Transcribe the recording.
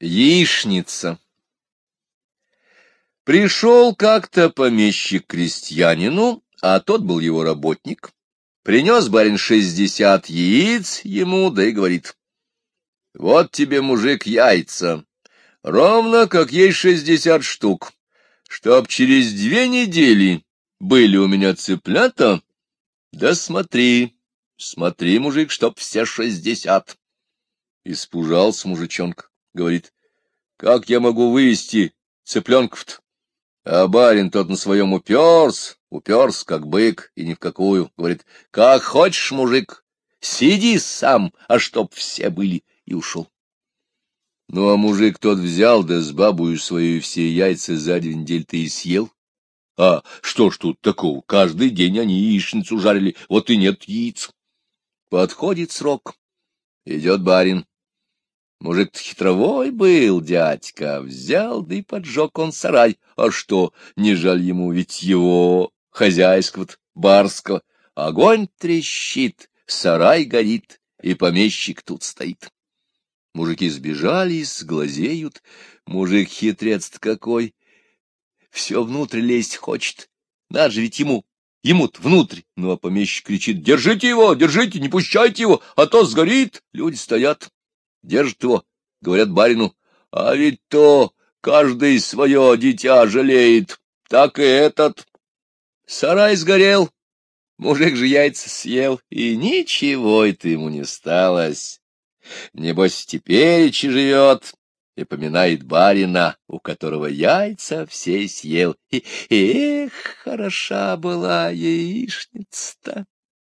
Яичница. Пришел как-то помещик крестьянину, а тот был его работник. Принес барин шестьдесят яиц ему, да и говорит. Вот тебе, мужик, яйца. Ровно как есть шестьдесят штук. Чтоб через две недели были у меня цыплята, да смотри, смотри, мужик, чтоб все шестьдесят. Испужался мужичонка говорит, как я могу вывести цыпленков-то? А барин тот на своем уперс, уперс, как бык, и ни в какую. Говорит, как хочешь, мужик, сиди сам, а чтоб все были, и ушел. Ну, а мужик тот взял, да с бабою свою все яйца за две недели-то и съел. А что ж тут такого? Каждый день они яичницу жарили, вот и нет яиц. Подходит срок. Идет барин. Мужик хитровой был, дядька, взял, да и поджег он сарай. А что, не жаль ему, ведь его хозяйского барского. Огонь трещит, сарай горит, и помещик тут стоит. Мужики сбежались, глазеют. Мужик хитрец какой. Все внутрь лезть хочет. Надо же ведь ему, ему-то внутрь. Ну, а помещик кричит, держите его, держите, не пущайте его, а то сгорит. Люди стоят. Держат его, говорят барину, а ведь то каждый свое дитя жалеет, так и этот. Сарай сгорел, мужик же яйца съел, и ничего это ему не сталось. Небось, теперь живет и поминает барина, у которого яйца все съел. И, эх, хороша была яичница-то!